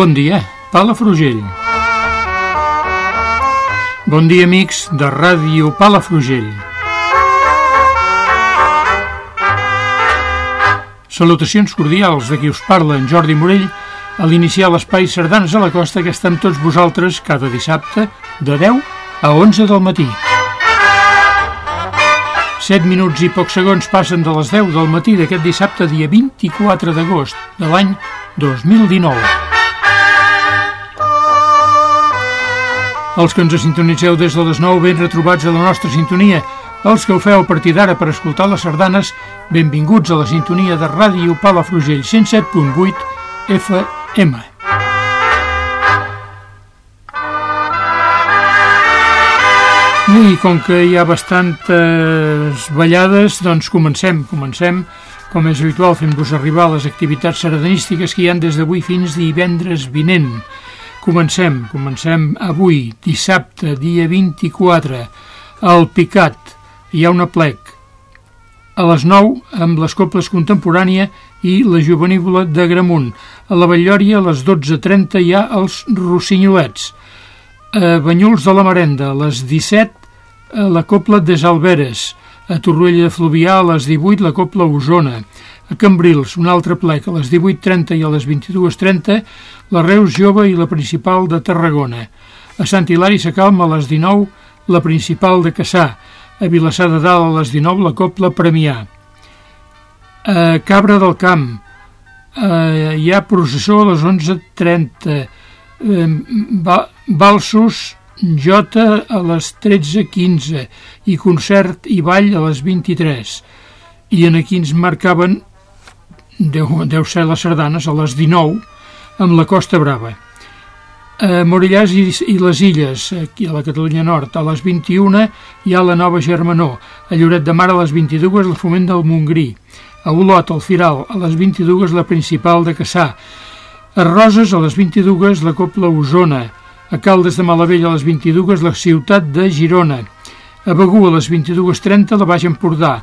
Bon dia, Palafrugell. Bon dia, amics de Ràdio Palafrugell. Salutacions cordials de qui us parla, en Jordi Morell, a l'iniciar l'espai Sardanes a la Costa que està amb tots vosaltres cada dissabte de 10 a 11 del matí. 7 minuts i pocs segons passen de les 10 del matí d'aquest dissabte dia 24 d'agost de l'any 2019. Els que ens sintonitzeu des de les 9 ben retrobats a la nostra sintonia. Els que ho feu a partir d'ara per escoltar les sardanes, benvinguts a la sintonia de ràdio Palafrugell 107.8 FM. I com que hi ha bastantes ballades, doncs comencem, comencem, com és habitual, fent-vos arribar les activitats sardanístiques que hi han des d'avui fins divendres vinent. Comencem, comencem avui, dissabte, dia 24, al Picat. Hi ha una plec. A les 9, amb les coples contemporània i la juvenívola de Gramunt. A la Batllòria, a les 12.30, hi ha els Rossinyolets. A Banyuls de la Marenda, a les 17, a la copla des Alberes. A Torroella de Fluvià, a les 18, la copla Osona. A Cambrils, un altre plec, a les 18.30 i a les 22.30, la Reus Jove i la Principal de Tarragona. A Sant Hilari Sacalm, a les 19, la Principal de Cassà. A Vilassar de Dalt, a les 19, la Copla Premià. A Cabra del Camp, eh, hi ha processó a les 11.30. Eh, Balsos J a les 13.15 i concert i ball a les 23. I en aquí ens marcaven deu, deu ser les sardanes, a les 19, amb la Costa Brava. A Morellàs i, i les Illes, aquí a la Catalunya Nord, a les 21 hi ha la Nova Germanó, a Lloret de Mar a les 22 el Foment del Montgrí, a Olot, al Firal, a les 22 la Principal de Cassà, a Roses a les 22 la Copla Osona, a Caldes de Malavella a les 22 la Ciutat de Girona, a Begú a les 22.30 la Baix Empordà,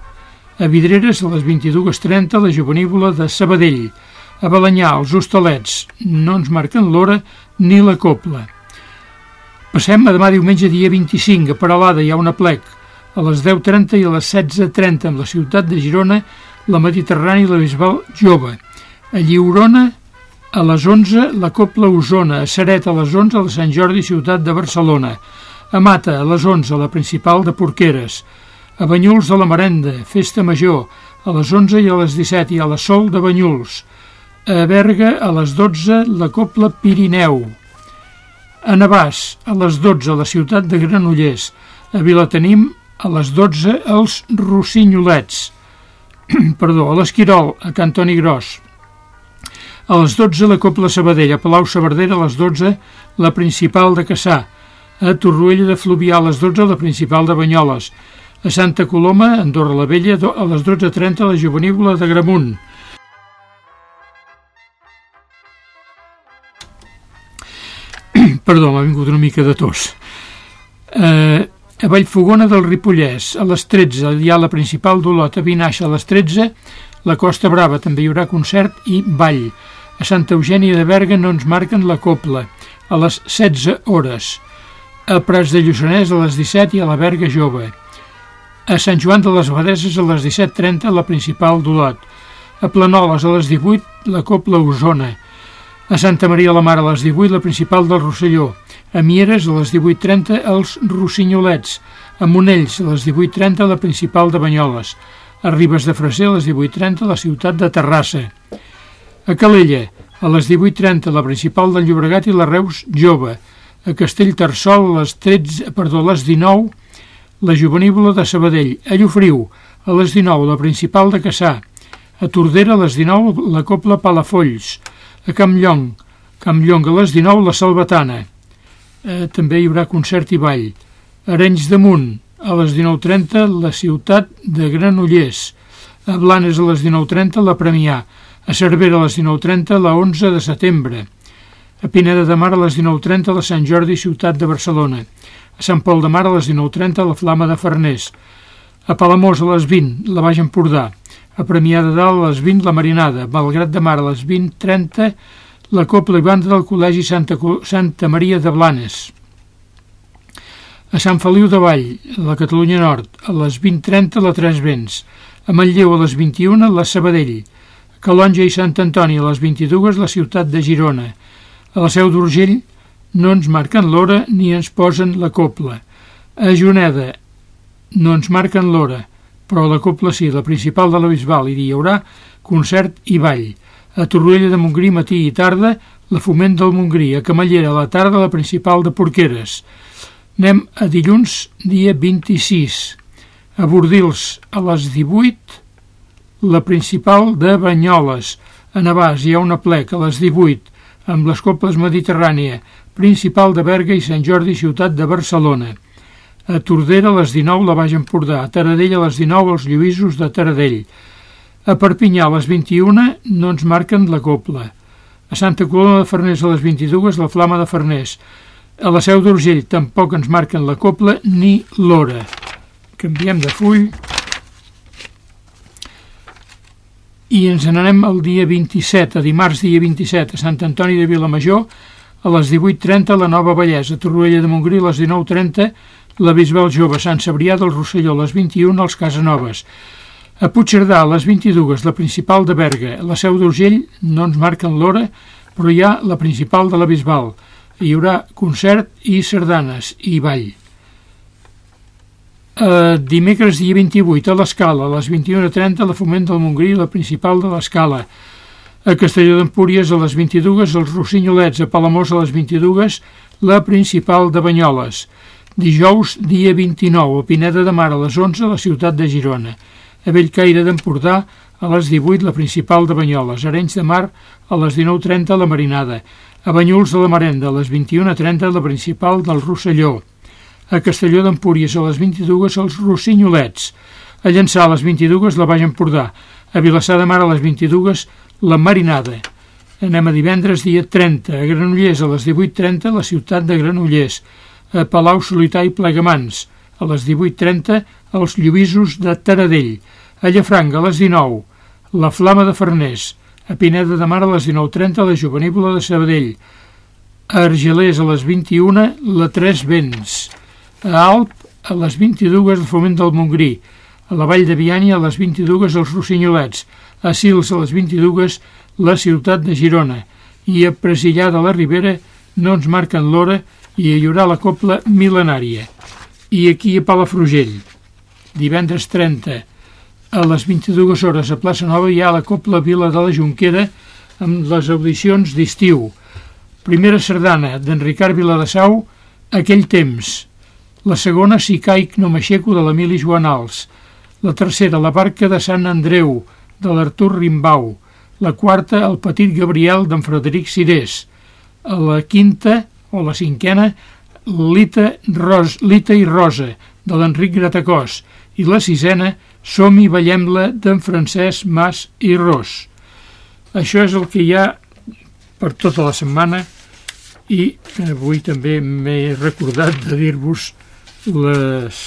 a Vidreres a les 22.30 la Juvenívola de Sabadell, a Balanyà els Hostalets no ens marquen l'hora ni la copla. Passem a demà diumenge dia 25, a Paralada hi ha una plec, a les 10.30 i a les 16.30 amb la ciutat de Girona, la Mediterrània i la Bisbal Jove. A Lliurona, a les 11, la Copla Osona, a Seret a les 11, la Sant Jordi, ciutat de Barcelona. A Mata, a les 11, la principal de Porqueres a Banyuls de la Marenda, Festa Major, a les 11 i a les 17 i a la Sol de Banyuls. A Berga, a les 12, la Copla Pirineu. A Navàs, a les 12, a la ciutat de Granollers. A Vilatenim, a les 12, els Rossinyolets. Perdó, a l'Esquirol, a Cantoni Gros. A les 12, la Copla Sabadell. A Palau Saverdera, a les 12, la Principal de Cassà. A Torroella de Fluvià, a les 12, la Principal de Banyoles a Santa Coloma, Andorra la Vella, a les 12.30 la Juvenívola de Gramunt. Perdó, m'ha vingut una mica de tos. Eh, a Vallfogona del Ripollès, a les 13, hi ha la principal d'Olot, a Vinaixa, a les 13, la Costa Brava, també hi haurà concert i ball. A Santa Eugènia de Berga no ens marquen la copla, a les 16 hores. A Prats de Lluçanès a les 17 i a la Berga Jove. A Sant Joan de les Abadeses a les 17.30 la principal d'Olot. A Planoles a les 18, la Copla Osona. A Santa Maria la Mar a les 18, la principal del Rosselló. A Mieres a les 18.30, els Rossinyolets. A Monells a les 18.30, la principal de Banyoles. A Ribes de Freser a les 18.30, la ciutat de Terrassa. A Calella, a les 18.30, la principal del Llobregat i la Reus Jove. A Castellterçol, a les 13, perdó, a les 19, la Juvenívola de Sabadell. A Llofriu, a les 19, la principal de Caçà. A Tordera, a les 19, la Copla Palafolls. A Campllong, Campllong, a les 19, la Salvatana. Eh, també hi haurà concert i ball. Arenys de Munt, a les 19.30, la ciutat de Granollers. A Blanes, a les 19.30, la Premià. A Cervera, a les 19.30, la 11 de setembre. A Pineda de Mar, a les 19.30, la Sant Jordi, ciutat de Barcelona. A Sant Pol de Mar, a les 19.30, la Flama de Farners. A Palamós, a les 20, la Baix Empordà a Premià de Dalt a les 20 la Marinada, Malgrat de Mar a les 20.30 la Copla i Banda del Col·legi Santa, Santa Maria de Blanes. A Sant Feliu de Vall, a la Catalunya Nord, a les 20.30 la Tres Vents. A Manlleu a les 21 la Sabadell. A Calonja i Sant Antoni a les 22 la ciutat de Girona. A la Seu d'Urgell no ens marquen l'hora ni ens posen la copla. A Juneda no ens marquen l'hora però la Copla sí, la principal de la Bisbal, hi haurà concert i ball. A Torroella de Montgrí, matí i tarda, la Foment del Montgrí. A Camallera, la tarda, la principal de Porqueres. Anem a dilluns, dia 26. A Bordils, a les 18, la principal de Banyoles. A Navàs hi ha una plec a les 18, amb les Coples Mediterrània, principal de Berga i Sant Jordi, ciutat de Barcelona. A Tordera a les 19 la Baix Empordà, a Taradell a les 19 els Lluïsos de Taradell. A Perpinyà a les 21 no ens marquen la copla. A Santa Coloma de Farners a les 22 la Flama de Farners. A la Seu d'Urgell tampoc ens marquen la copla ni l'hora. Canviem de full i ens n'anem el dia 27, a dimarts dia 27, a Sant Antoni de Vilamajor, a les 18.30 la Nova Vallès, a Torroella de Montgrí a les 19.30 la Bisbal Jove, Sant Cebrià del Rosselló, a les 21, als Casanovas. A Puigcerdà, a les 22, la principal de Berga. La Seu d'Urgell no ens marquen l'hora, però hi ha la principal de la Bisbal. Hi haurà concert i sardanes i ball. Uh, dimecres dia 28 a l'Escala, a les 21.30 la Foment del Montgrí, la principal de l'Escala. A Castelló d'Empúries a les 22, els Rossinyolets, a Palamós a les 22, la principal de Banyoles. Dijous, dia 29, a Pineda de Mar a les 11, a la ciutat de Girona. A Bellcaire d'Empordà, a les 18, la principal de Banyoles. Arenys de Mar, a les 19.30, la Marinada. A Banyuls de la Marenda, a les 21.30, la principal del Rosselló. A Castelló d'Empúries, a les 22, els Rossinyolets. A Llançà, a les 22, la Baix Empordà. A Vilassar de Mar, a les 22, la Marinada. Anem a divendres, dia 30, a Granollers, a les 18.30, la ciutat de Granollers. A Palau Solità i Plegamans, a les 18.30 els Lluïsos de Taradell, a Llafranc a les 19, la Flama de Farners, a Pineda de Mar a les 19.30 la Juvenívola de Sabadell, a Argelers a les 21 la Tres Vents, a Alp a les 22 el Foment del Montgrí, a la Vall de Bianya a les 22 els Rossinyolets, a Sils a les 22 la ciutat de Girona i a Presillà de la Ribera no ens marquen l'hora i hi haurà la Copla Milenària. I aquí a Palafrugell, divendres 30, a les 22 hores a Plaça Nova hi ha la Copla Vila de la Junquera amb les audicions d'estiu. Primera sardana d'en Ricard Viladasau, Aquell temps. La segona, Si caic no m'aixeco, de l'Emili Joanals. La tercera, La barca de Sant Andreu, de l'Artur Rimbau. La quarta, El petit Gabriel, d'en Frederic Cirés. A la quinta, o la cinquena, Lita, Ros, Lita i Rosa, de l'Enric Gratacós, i la sisena, Som i ballem-la d'en Francesc Mas i Ros. Això és el que hi ha per tota la setmana i avui també m'he recordat de dir-vos les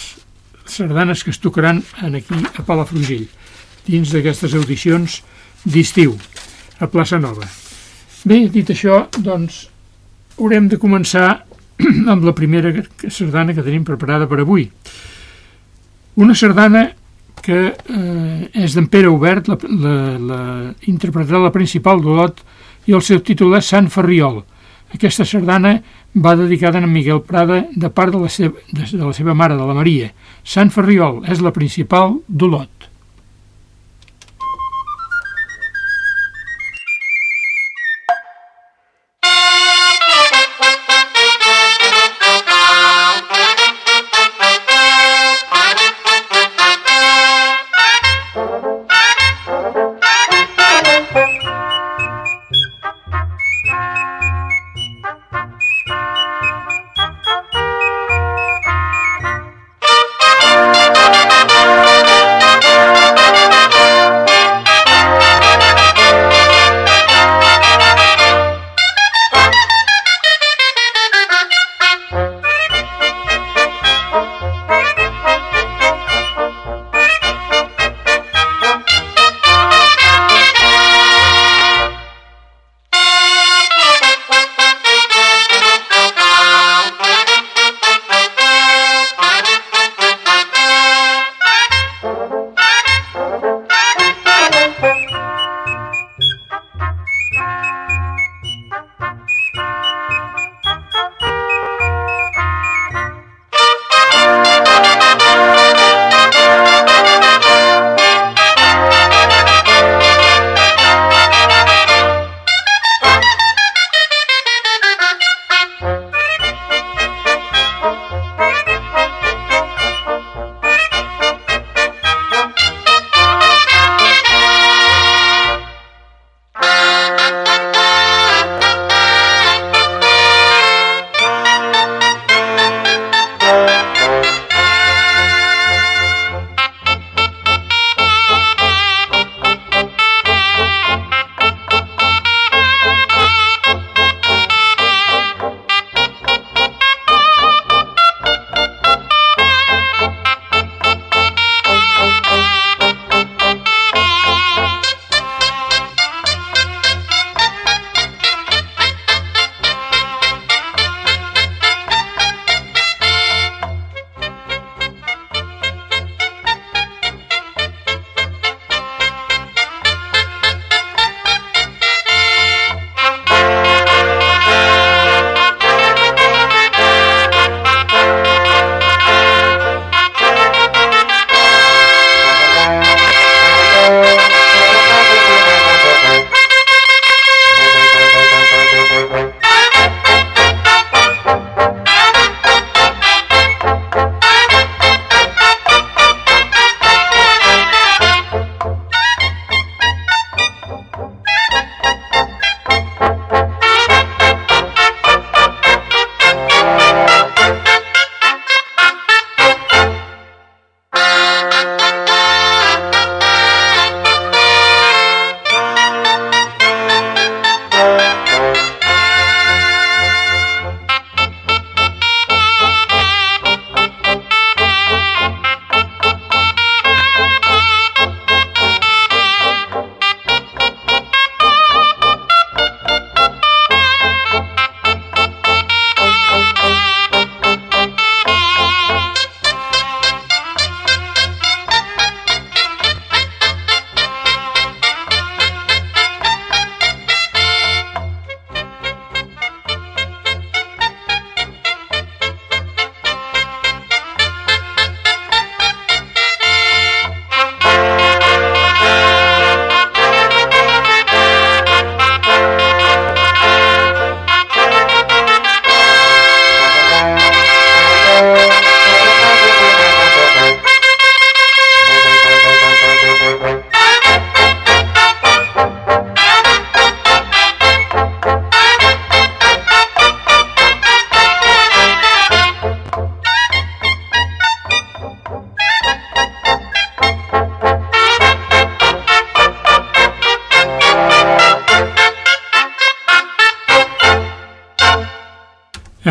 sardanes que es tocaran en aquí a Palafrugell, dins d'aquestes audicions d'estiu, a Plaça Nova. Bé, dit això, doncs haurem de començar amb la primera sardana que tenim preparada per avui. Una sardana que eh, és d'en Pere Obert, la, la, la, interpretarà la principal d'Olot i el seu títol és Sant Ferriol. Aquesta sardana va dedicada a en Miguel Prada de part de la, seva, de, de la seva mare, de la Maria. Sant Ferriol és la principal d'Olot.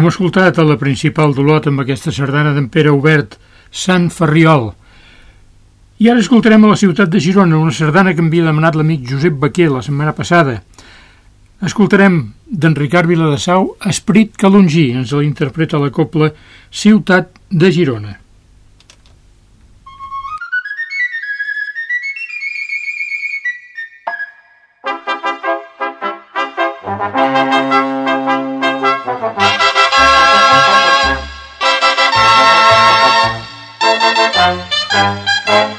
Escoltat a la principal d'Olot amb aquesta sardana d'en Pere Obert, Sant Ferriol. I ara escoltarem a la ciutat de Girona, una sardana que havia demanat l'amic Josep Baquer la setmana passada. Escoltarem d'en Ricard Viladasau, Esprit Calongí, ens l'interpreta la copla Ciutat de Girona. Música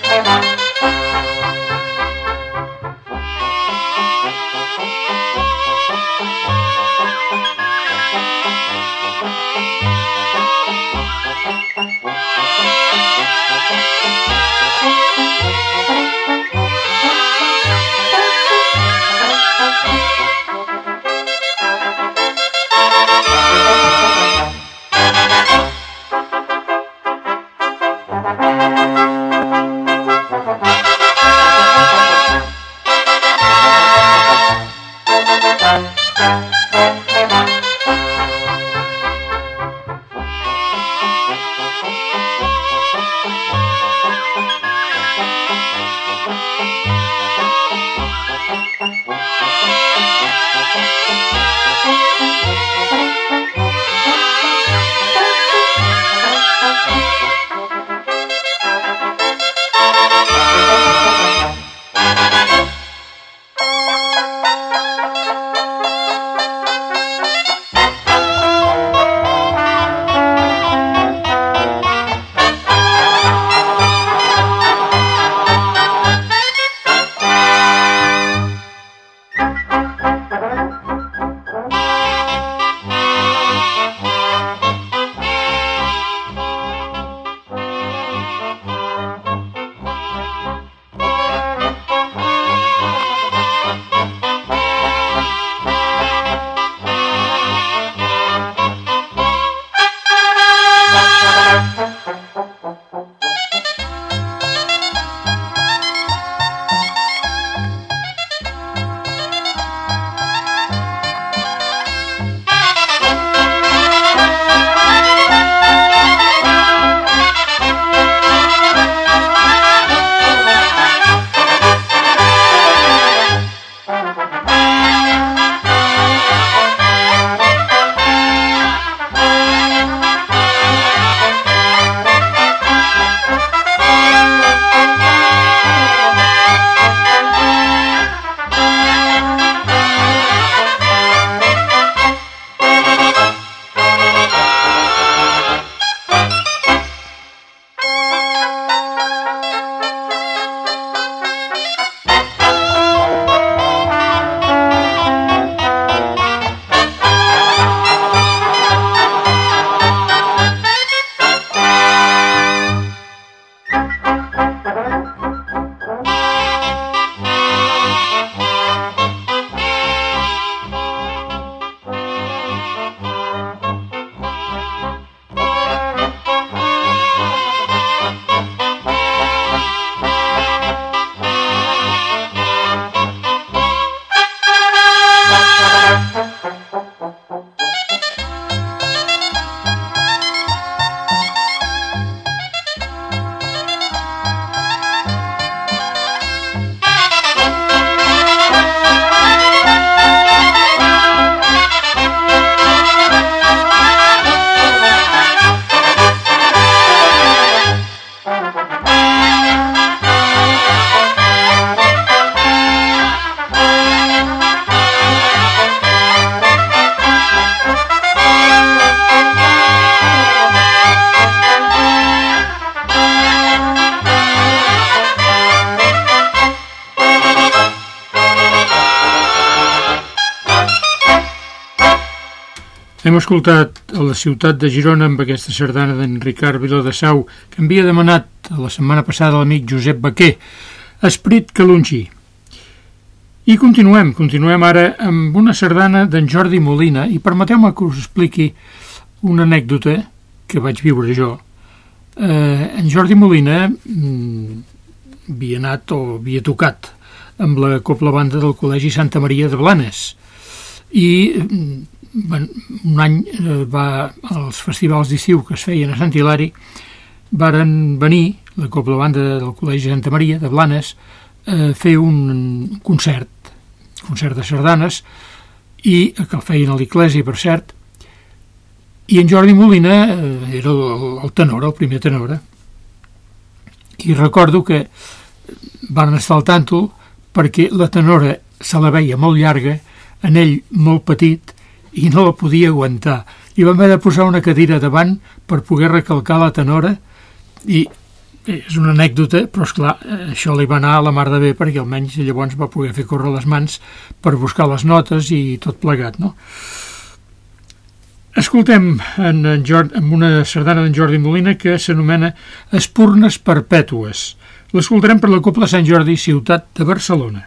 Hem escoltat a la ciutat de Girona amb aquesta sardana d'en Ricard Viladasau que havia demanat la setmana passada l'amic Josep Baquer, Esprit Calungi. I continuem, continuem ara amb una sardana d'en Jordi Molina i permeteu-me que us expliqui una anècdota que vaig viure jo. Eh, en Jordi Molina mm, havia anat o havia tocat amb la Copla Banda del Col·legi Santa Maria de Blanes i mm, un any eh, va als festivals d'estiu que es feien a Sant Hilari varen venir la Copla Banda del Col·legi Santa Maria de Blanes a fer un concert concert de sardanes i que el feien a l'Iglésia per cert i en Jordi Molina eh, era el, el tenor, el primer tenor i recordo que van estar al tàntol perquè la tenora se la veia molt llarga, en ell molt petit, i no la podia aguantar. I vam haver de posar una cadira davant per poder recalcar la tenora i és una anècdota, però és clar, això li va anar a la mar de bé perquè almenys llavors va poder fer córrer les mans per buscar les notes i tot plegat, no? Escoltem en, en, Jordi, en una sardana d'en Jordi Molina que s'anomena Espurnes Perpètues. L'escoltarem per la Copla Sant Jordi, ciutat de Barcelona.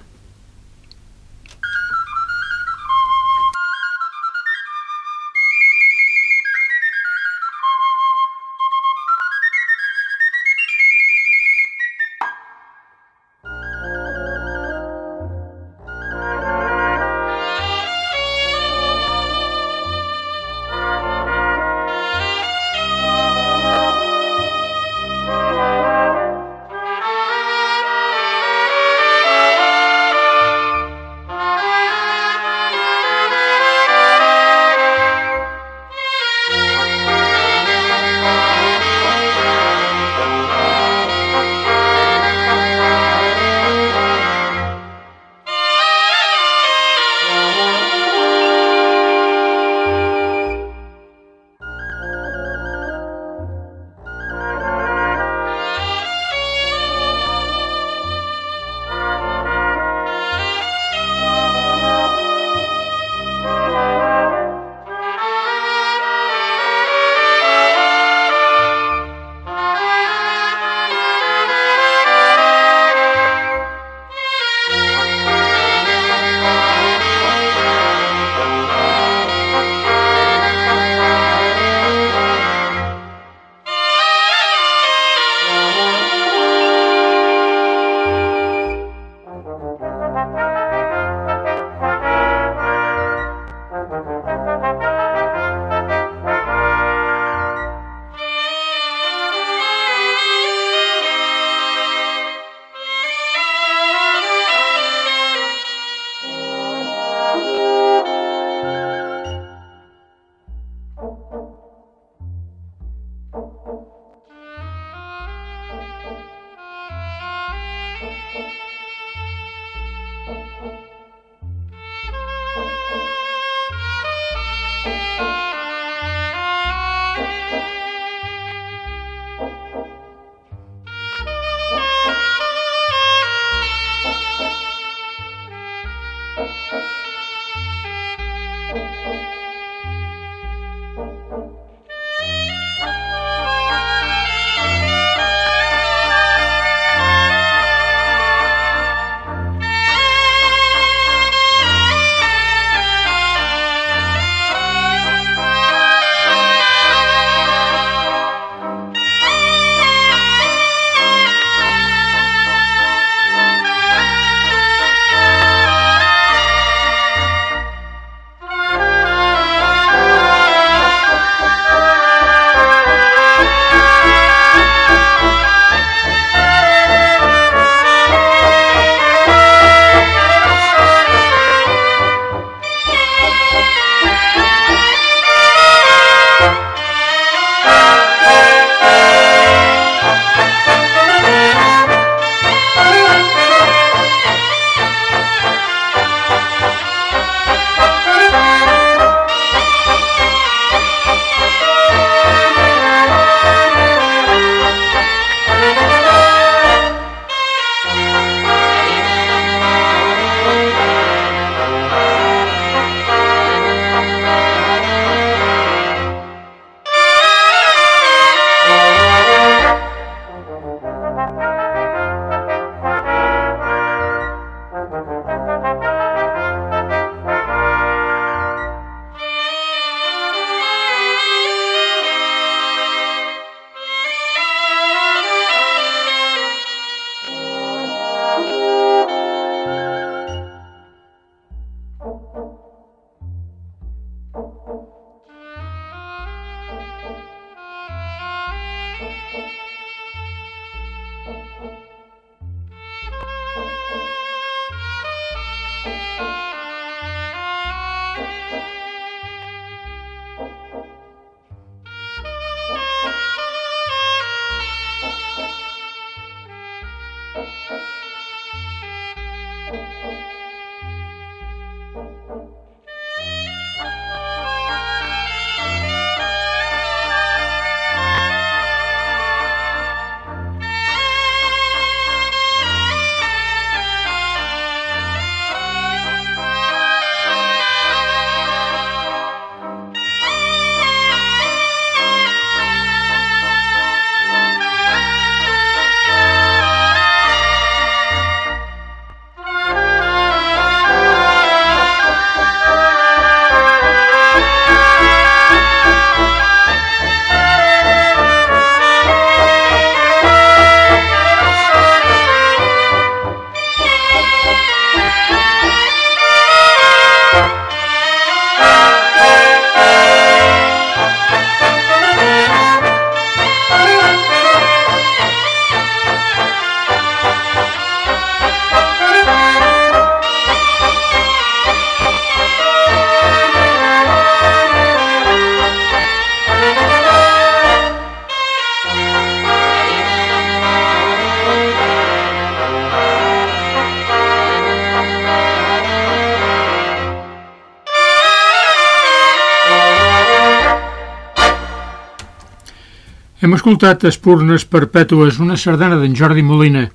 Hem escoltat Espurnes Perpètues, una sardana d'en Jordi Molina.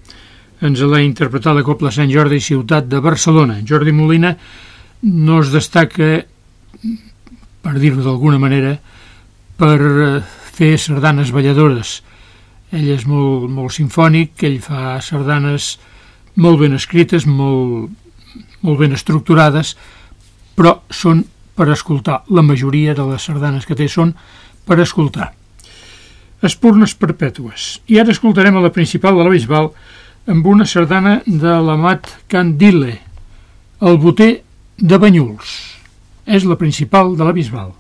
Ens l'ha interpretat la Copla Sant Jordi, ciutat de Barcelona. Jordi Molina no es destaca, per dir-ho d'alguna manera, per eh, fer sardanes balladores. Ell és molt, molt sinfònic, ell fa sardanes molt ben escrites, molt, molt ben estructurades, però són per escoltar. La majoria de les sardanes que té són per escoltar. Espurnes perpètues. I ara escoltarem a la principal de la Bisbal amb una sardana de l'Amat Candile, el boter de Banyuls. És la principal de la Bisbal.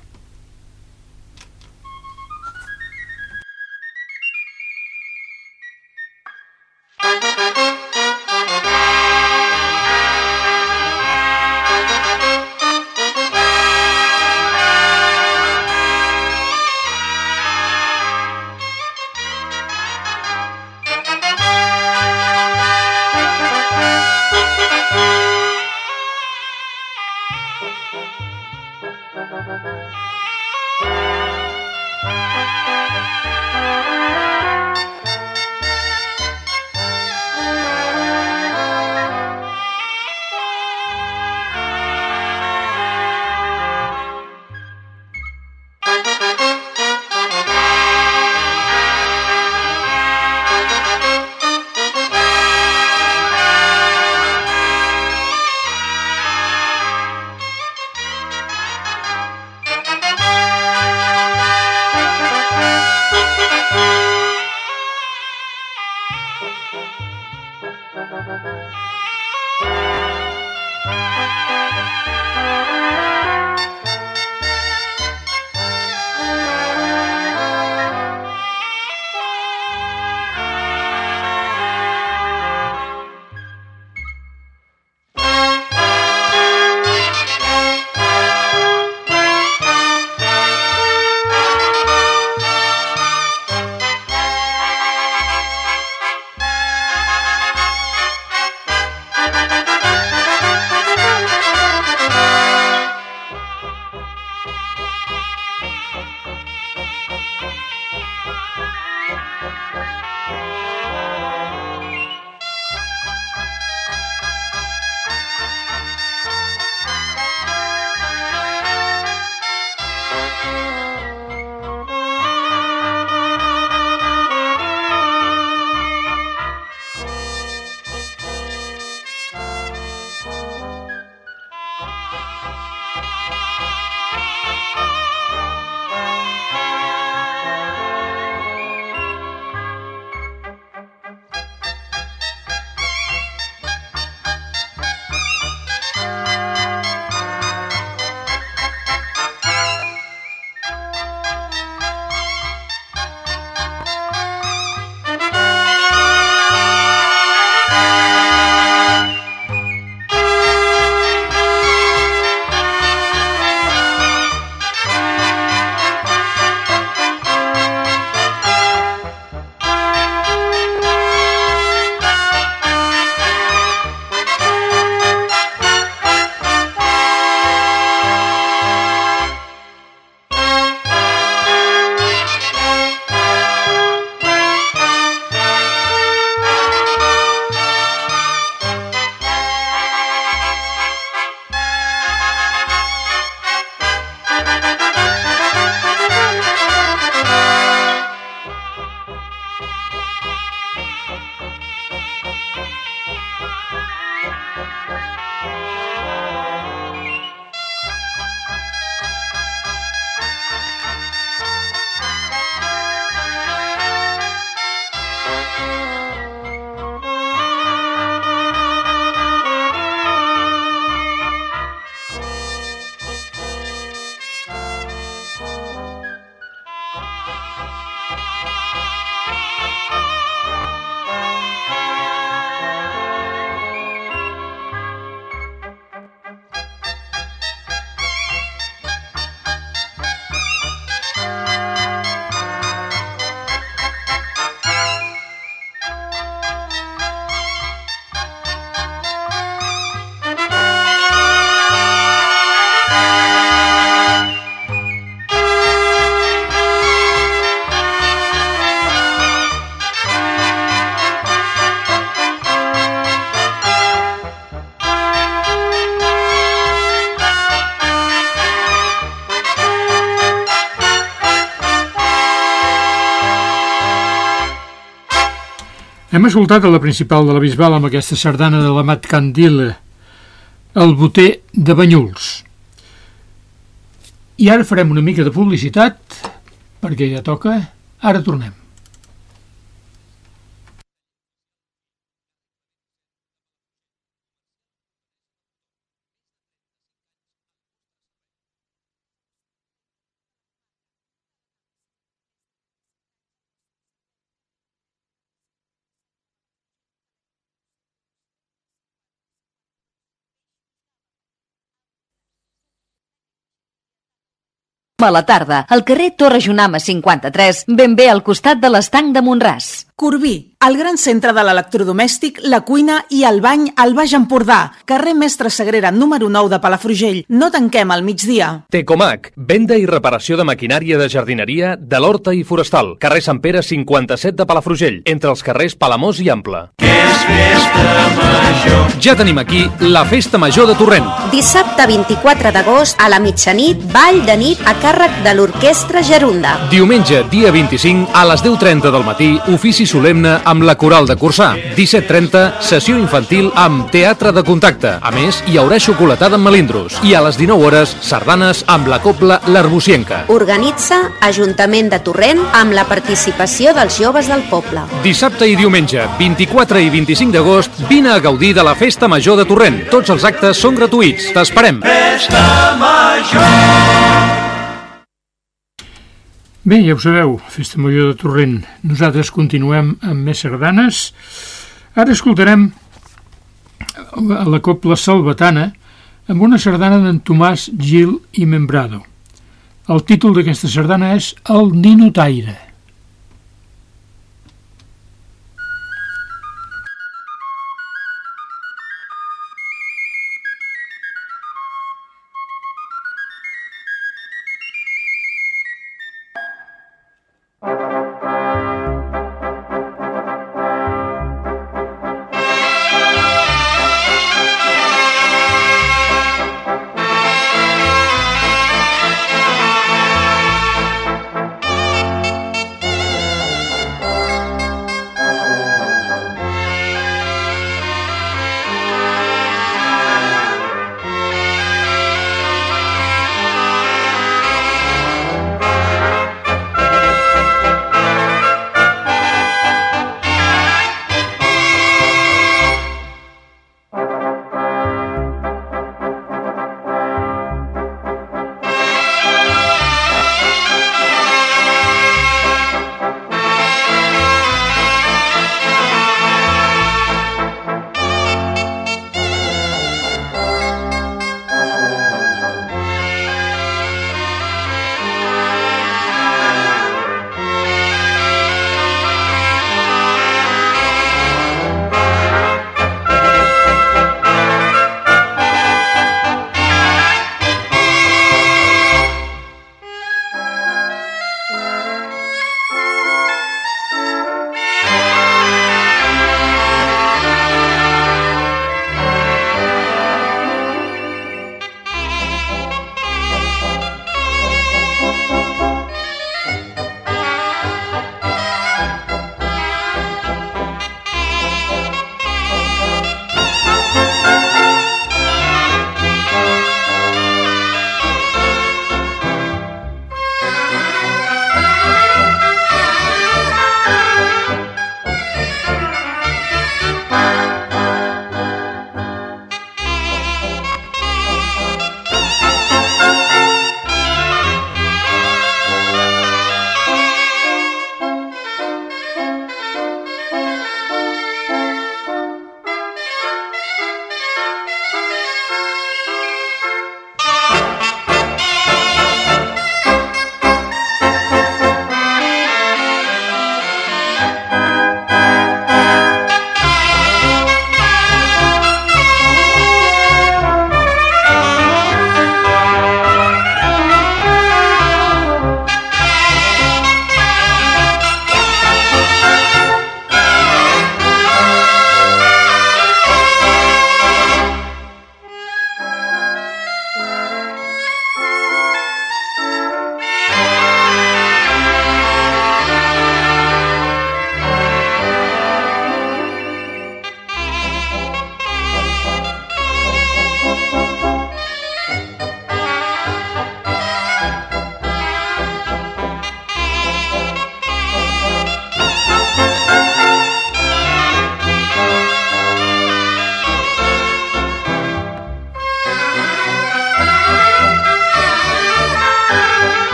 Hem escoltat a la principal de la Bisbal amb aquesta sardana de l'Amat Candile, el boter de Banyuls. I ara farem una mica de publicitat, perquè ja toca. Ara tornem. A la tarda, al carrer Torre Junama 53, ben bé al costat de l'estanc de Montràs. Corbí, el gran centre de l'electrodomèstic, la cuina i el bany al Baix Empordà. Carrer Mestre Sagrera, número 9 de Palafrugell. No tanquem al migdia. Tecomac, venda i reparació de maquinària de jardineria de l'Horta i Forestal. Carrer Sant Pere 57 de Palafrugell, entre els carrers Palamós i Ample. És festa major. Ja tenim aquí la Festa Major de Torrent. Dissabte 24 d'agost a la mitjanit, ball de nit a càrrec de l'Orquestra Gerunda. Diumenge, dia 25, a les 10.30 del matí, ofici solemne amb la Coral de Cursà. 17.30, sessió infantil amb teatre de contacte. A més, hi haurà xocolatada amb melindros. I a les 19 hores, sardanes amb la copla L'Arbocienca. Organitza Ajuntament de Torrent amb la participació dels joves del poble. Dissabte i diumenge, 24 i 25 d'agost, vine a gaudir de la Festa Major de Torrent. Tots els actes són gratuïts. T'esperem. Festa major. Bé, ja ho sabeu, Festa Major de Torrent. Nosaltres continuem amb més sardanes. Ara escoltarem a la Copla Salvatana amb una sardana d'en Tomàs Gil i Membrado. El títol d'aquesta sardana és El Nino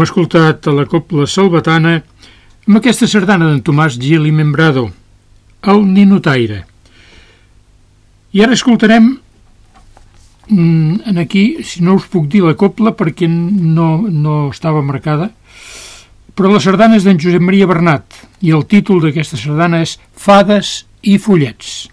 Hem escoltat a la Copla Salvatana amb aquesta sardana d'en Tomàs Gil i Membrado, el Ninotaire. I ara escoltarem mm, en aquí, si no us puc dir la copla perquè no, no estava marcada, però la sardana és d'en Josep Maria Bernat i el títol d'aquesta sardana és Fades i Follets.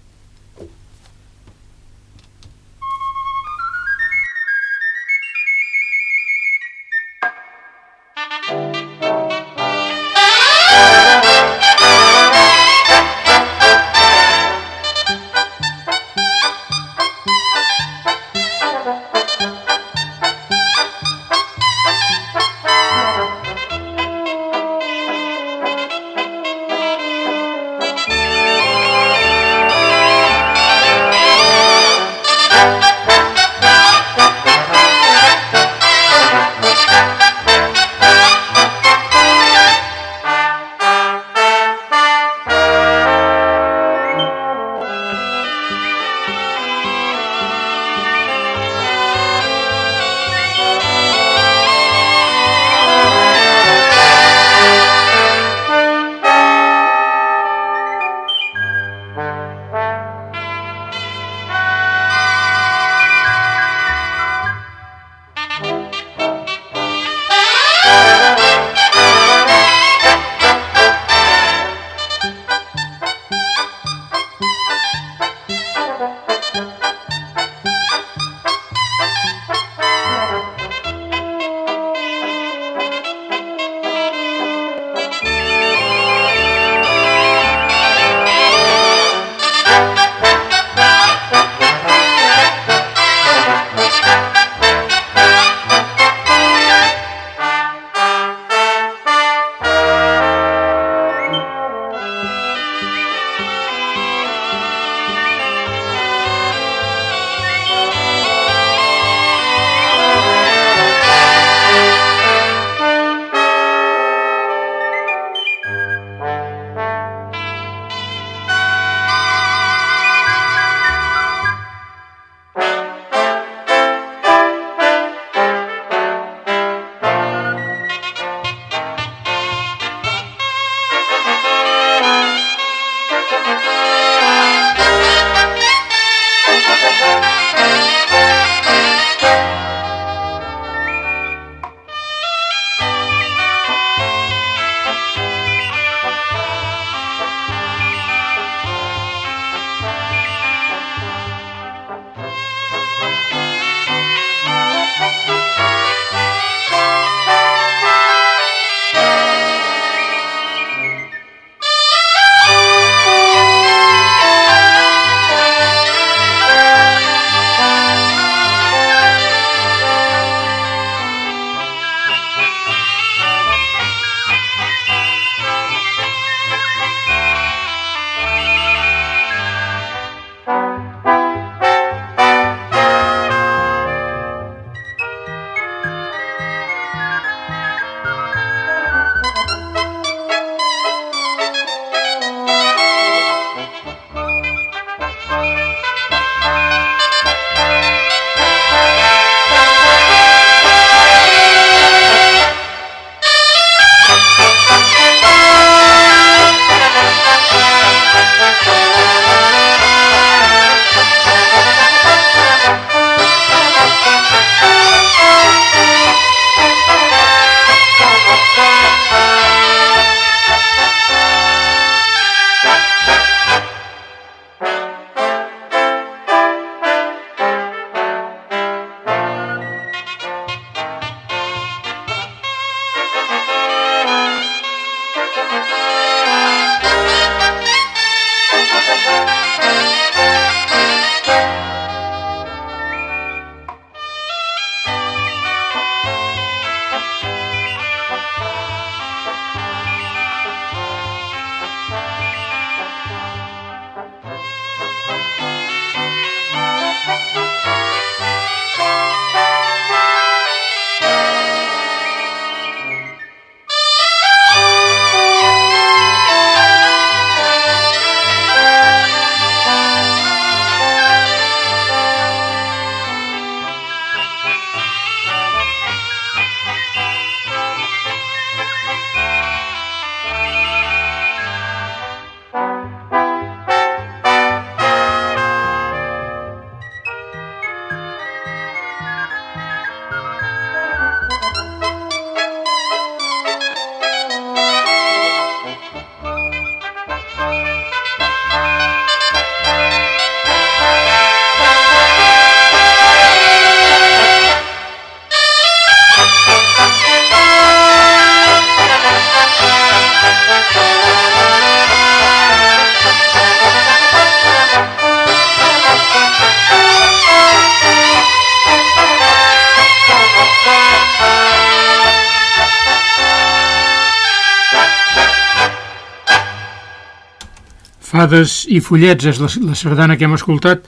Fades i Follets és la, la sardana que hem escoltat,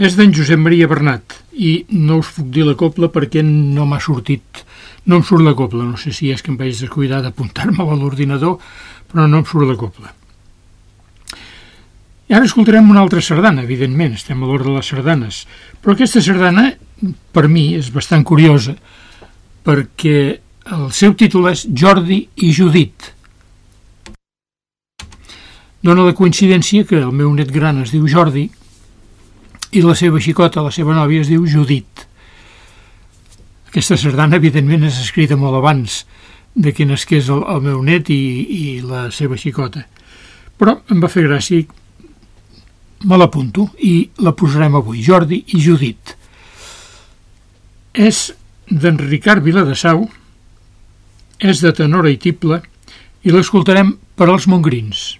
és d'en Josep Maria Bernat. I no us puc dir la copla perquè no m'ha sortit, no em surt la copla, no sé si és que em vaig descuidar d'apuntar-me a l'ordinador, però no em surt la copla. I ara escoltarem una altra sardana, evidentment, estem a l'hora de les sardanes, però aquesta sardana, per mi, és bastant curiosa, perquè el seu títol és Jordi i Judit, Dóna la coincidència que el meu net gran es diu Jordi i la seva xicota, la seva nòvia, es diu Judit. Aquesta sardana, evidentment, és escrita molt abans de que nasqués el, el meu net i, i la seva xicota. Però em va fer gràcia me l'apunto i la posarem avui, Jordi i Judit. És d'en Ricard Viladasau, és de tenor i tible i l'escoltarem per als mongrins.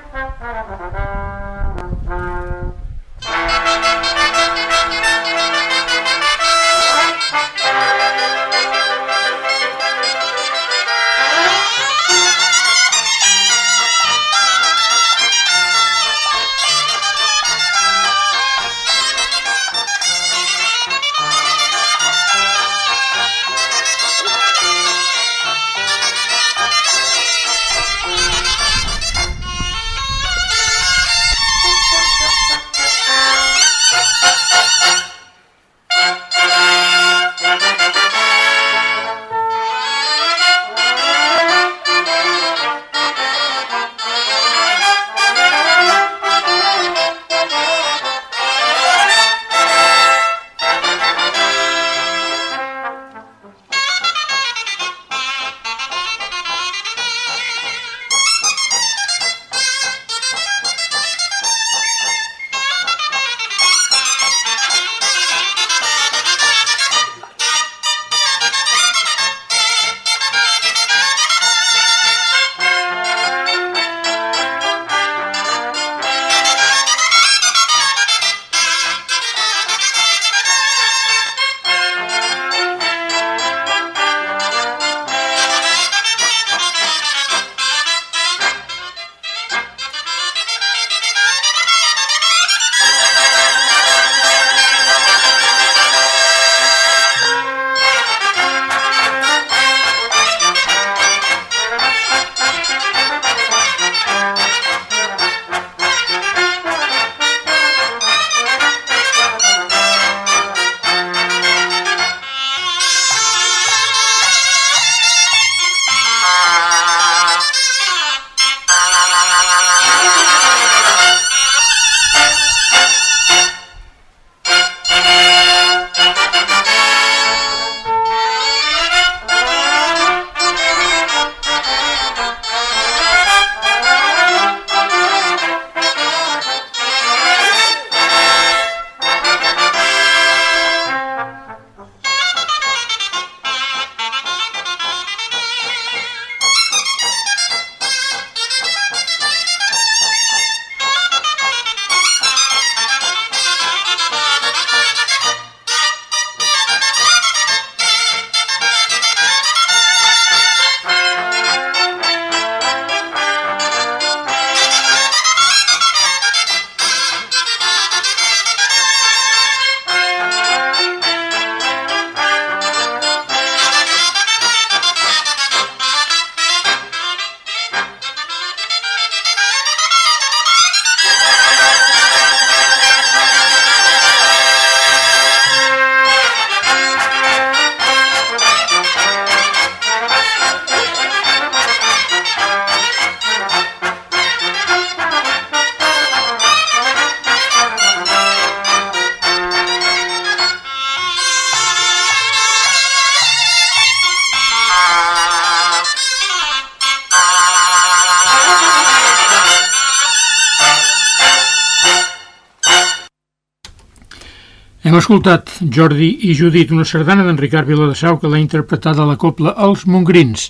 Hem escoltat Jordi i Judit, una sardana d'en Ricard Viladasau que l'ha interpretat a la copla Els Mongrins.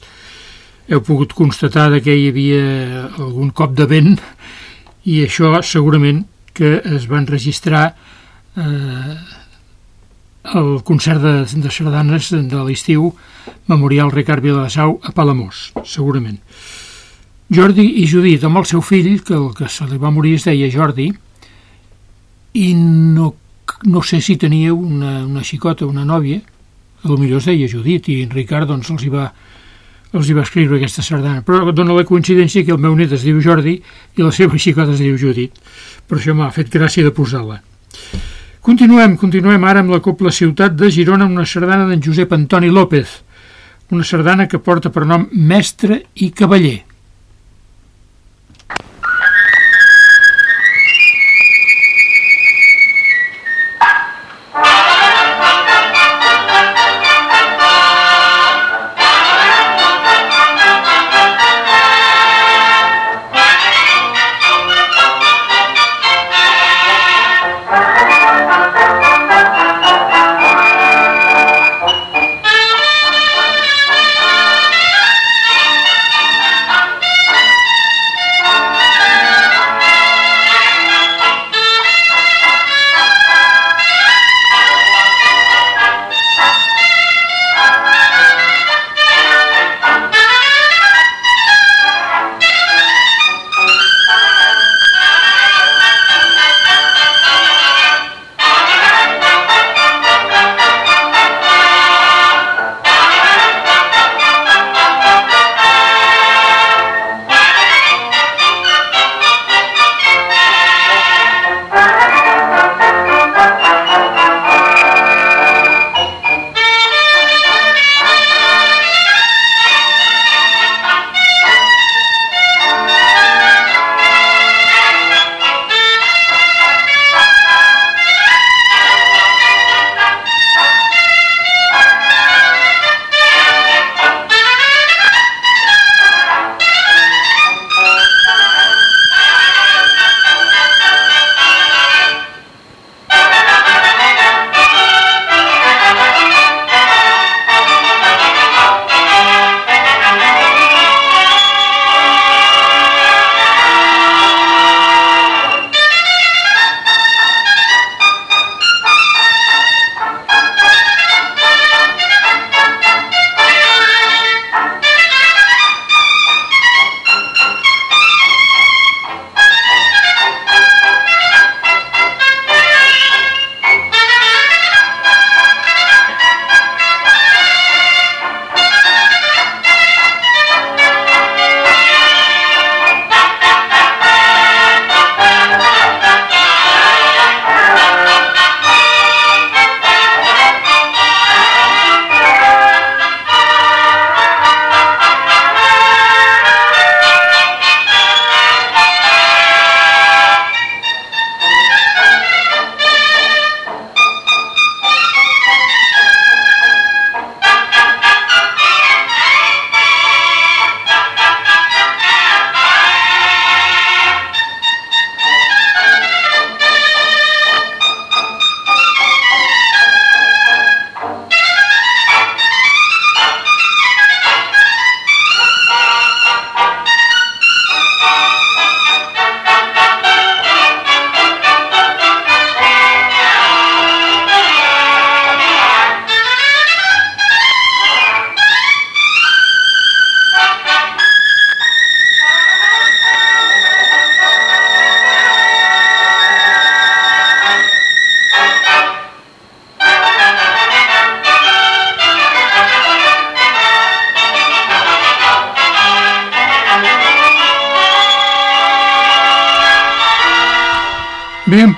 Heu pogut constatar que hi havia algun cop de vent i això segurament que es van registrar eh, el concert de, de sardanes de l'estiu Memorial Ricard Viladasau a Palamós, segurament. Jordi i Judit, amb el seu fill, que el que se li va morir es deia Jordi, i no no sé si tenia una, una xicota, una nòvia, a lo millor es deia Judit, i en Ricard doncs, els, hi va, els hi va escriure aquesta sardana. Però dona la coincidència que el meu net es diu Jordi i la seva xicota es diu Judit. Per això m'ha fet gràcia de posar-la. Continuem, continuem ara amb la Copla Ciutat de Girona, una sardana d'en Josep Antoni López, una sardana que porta per nom Mestre i Cavaller.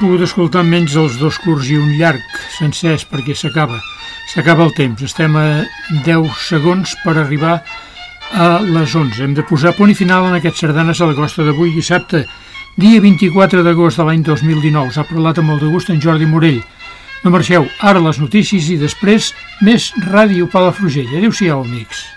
Pogut escoltar menys els dos curts i un llarg, sencers, perquè s'acaba. S'acaba el temps. Estem a 10 segons per arribar a les 11. Hem de posar punt i final en aquests sardanes a la costa d'avui dissabte, dia 24 d'agost de l'any 2019. S'ha parlat amb molt de gust en Jordi Morell. No marxeu, ara les notícies i després més Ràdio Palafrugell. Adéu-siau, amics.